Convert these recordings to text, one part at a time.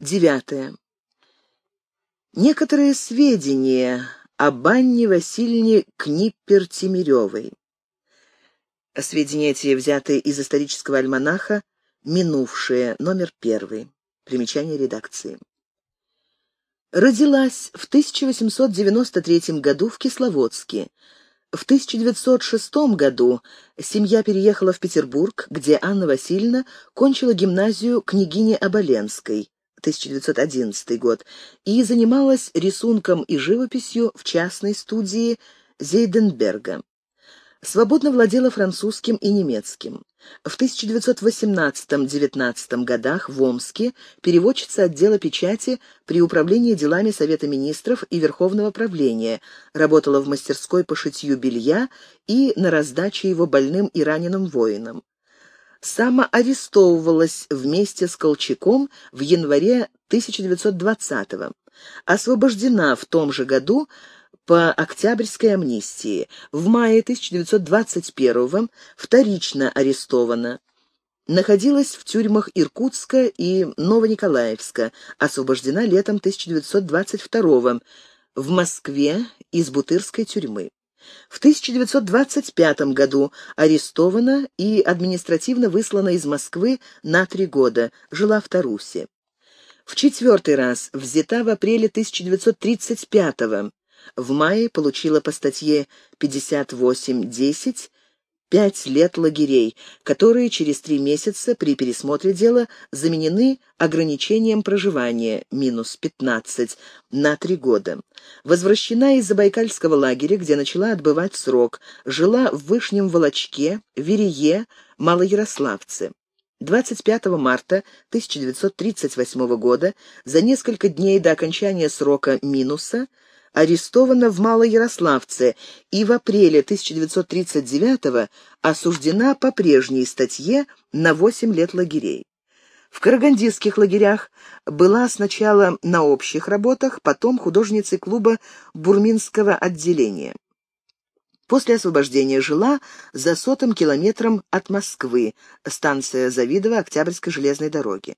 Девятое. Некоторые сведения об Анне Васильевне Книппер-Тимиревой. Сведения эти взяты из исторического альманаха «Минувшее», номер первый. Примечание редакции. Родилась в 1893 году в Кисловодске. В 1906 году семья переехала в Петербург, где Анна Васильевна кончила гимназию княгини Оболенской, 1911 год, и занималась рисунком и живописью в частной студии Зейденберга. Свободно владела французским и немецким. В 1918-19 годах в Омске переводчица отдела печати при управлении делами Совета министров и Верховного правления, работала в мастерской по шитью белья и на раздаче его больным и раненым воинам. Самоарестовывалась вместе с Колчаком в январе 1920-го. Освобождена в том же году по Октябрьской амнистии. В мае 1921 вторично арестована. Находилась в тюрьмах Иркутска и Новониколаевска, освобождена летом 1922 в Москве из Бутырской тюрьмы. В 1925 году арестована и административно выслана из Москвы на три года, жила в Тарусе. В четвертый раз взята в апреле 1935 года в мае получила по статье 58.10 пять лет лагерей, которые через три месяца при пересмотре дела заменены ограничением проживания минус 15 на три года. Возвращена из Забайкальского лагеря, где начала отбывать срок, жила в Вышнем Волочке, Верее, Малоярославце. 25 марта 1938 года, за несколько дней до окончания срока минуса, арестована в Малоярославце и в апреле 1939 осуждена по прежней статье на 8 лет лагерей. В карагандинских лагерях была сначала на общих работах, потом художницей клуба Бурминского отделения. После освобождения жила за сотым километром от Москвы, станция Завидово Октябрьской железной дороги.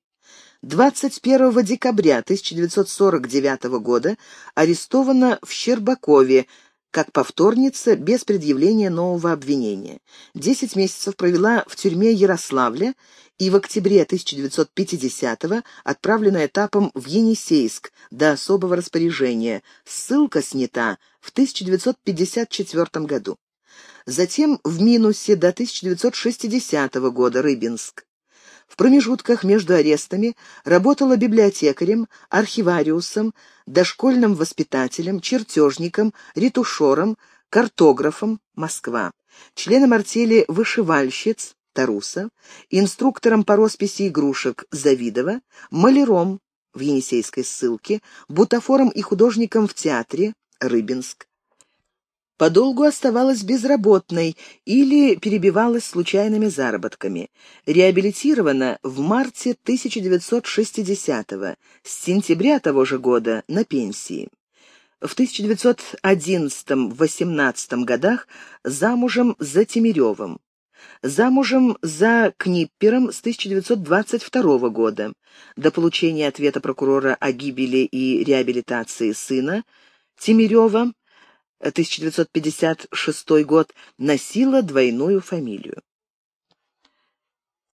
21 декабря 1949 года арестована в Щербакове как повторница без предъявления нового обвинения. Десять месяцев провела в тюрьме Ярославля и в октябре 1950-го отправлена этапом в Енисейск до особого распоряжения. Ссылка снята в 1954 году. Затем в минусе до 1960 года Рыбинск. В промежутках между арестами работала библиотекарем, архивариусом, дошкольным воспитателем, чертежником, ретушером, картографом Москва, членом артели вышивальщиц Таруса, инструктором по росписи игрушек Завидова, маляром в Енисейской ссылке, бутафором и художником в театре Рыбинск, подолгу оставалась безработной или перебивалась случайными заработками. Реабилитирована в марте 1960-го, с сентября того же года на пенсии. В 1911-18 годах замужем за Тимиревым. Замужем за Книппером с 1922 года. До получения ответа прокурора о гибели и реабилитации сына Тимирева 1956 год, носила двойную фамилию.